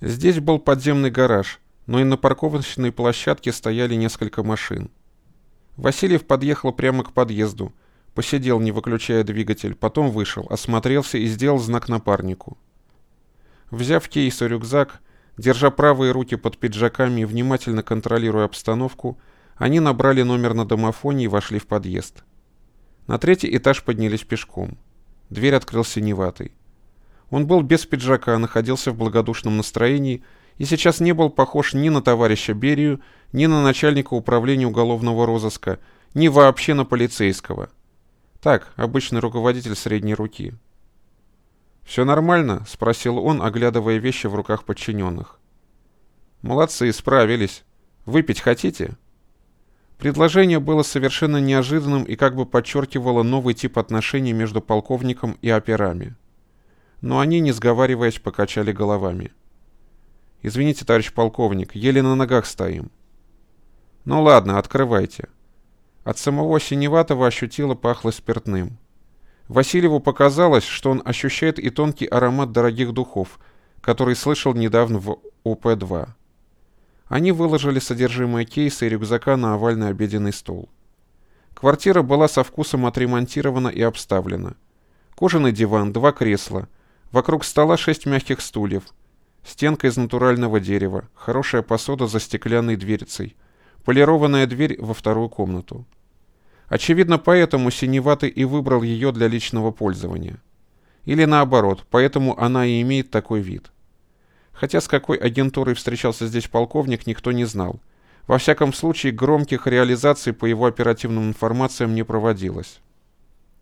Здесь был подземный гараж, но и на парковочной площадке стояли несколько машин. Васильев подъехал прямо к подъезду, посидел, не выключая двигатель, потом вышел, осмотрелся и сделал знак напарнику. Взяв кейс и рюкзак, держа правые руки под пиджаками и внимательно контролируя обстановку, они набрали номер на домофоне и вошли в подъезд. На третий этаж поднялись пешком. Дверь открыл синеватый. Он был без пиджака, находился в благодушном настроении и сейчас не был похож ни на товарища Берию, ни на начальника управления уголовного розыска, ни вообще на полицейского. Так, обычный руководитель средней руки. «Все нормально?» — спросил он, оглядывая вещи в руках подчиненных. «Молодцы, справились. Выпить хотите?» Предложение было совершенно неожиданным и как бы подчеркивало новый тип отношений между полковником и операми. Но они, не сговариваясь, покачали головами. «Извините, товарищ полковник, еле на ногах стоим». «Ну ладно, открывайте». От самого Синеватого ощутило пахло спиртным. Васильеву показалось, что он ощущает и тонкий аромат дорогих духов, который слышал недавно в ОП-2. Они выложили содержимое кейса и рюкзака на овальный обеденный стол. Квартира была со вкусом отремонтирована и обставлена. Кожаный диван, два кресла. Вокруг стола шесть мягких стульев. Стенка из натурального дерева. Хорошая посуда за стеклянной дверцей. Полированная дверь во вторую комнату. Очевидно, поэтому Синеватый и выбрал ее для личного пользования. Или наоборот, поэтому она и имеет такой вид. Хотя с какой агентурой встречался здесь полковник, никто не знал. Во всяком случае, громких реализаций по его оперативным информациям не проводилось.